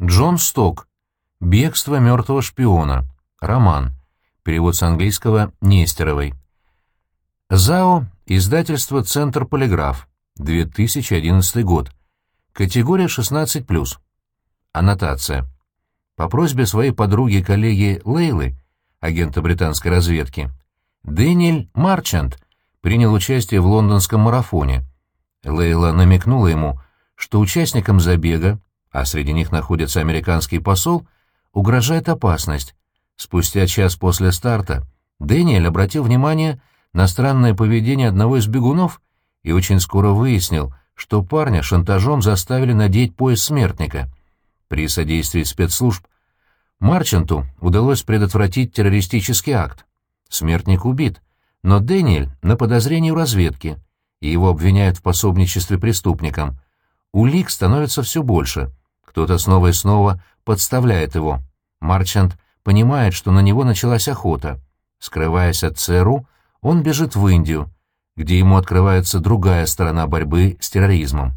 Джон Сток. «Бегство мертвого шпиона». Роман. Перевод с английского Нестеровой. ЗАО. Издательство «Центр Полиграф». 2011 год. Категория 16+. Аннотация. По просьбе своей подруги-коллеги Лейлы, агента британской разведки, Дэниэль Марчант принял участие в лондонском марафоне. Лейла намекнула ему, что участникам забега, а среди них находится американский посол, угрожает опасность. Спустя час после старта Дэниэль обратил внимание на странное поведение одного из бегунов и очень скоро выяснил, что парня шантажом заставили надеть пояс смертника. При содействии спецслужб Марчанту удалось предотвратить террористический акт. Смертник убит, но Дэниэль на подозрении у разведки, и его обвиняют в пособничестве преступникам. Улик становится все больше. Кто-то снова и снова подставляет его. Марчант понимает, что на него началась охота. Скрываясь от ЦРУ, он бежит в Индию, где ему открывается другая сторона борьбы с терроризмом.